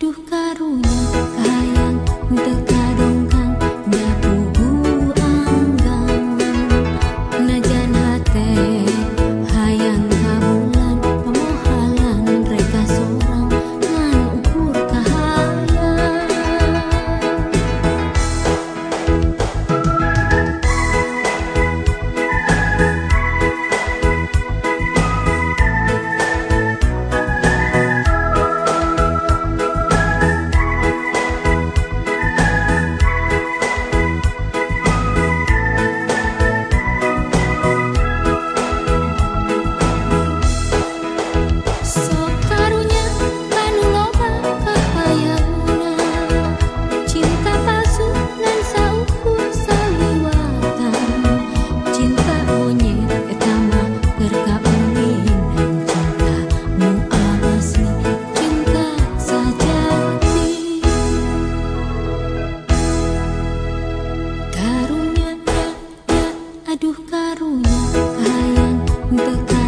Aduh karunia kayang untuk karunia hayang teu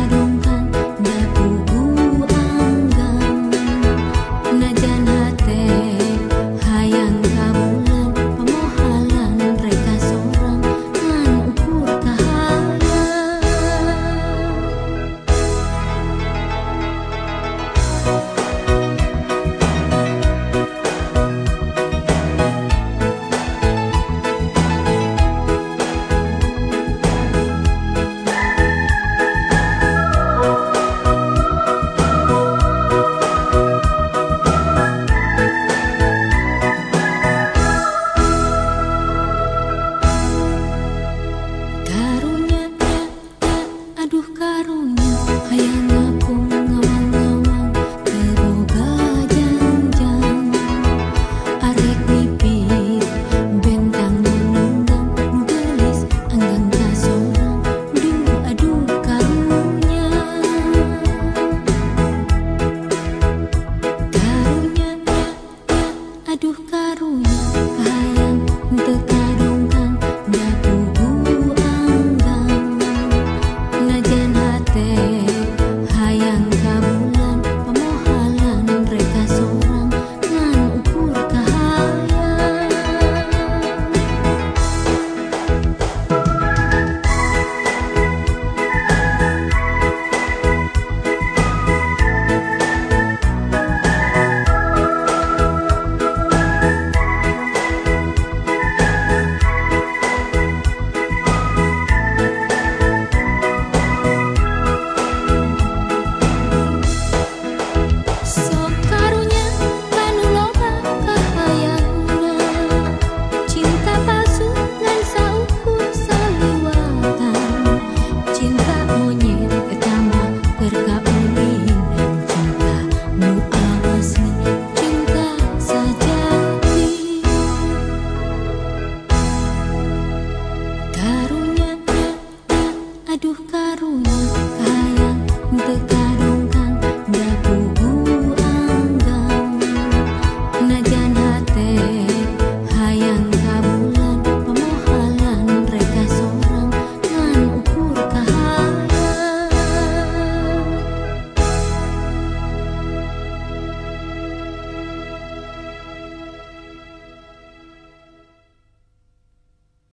Aduh karunia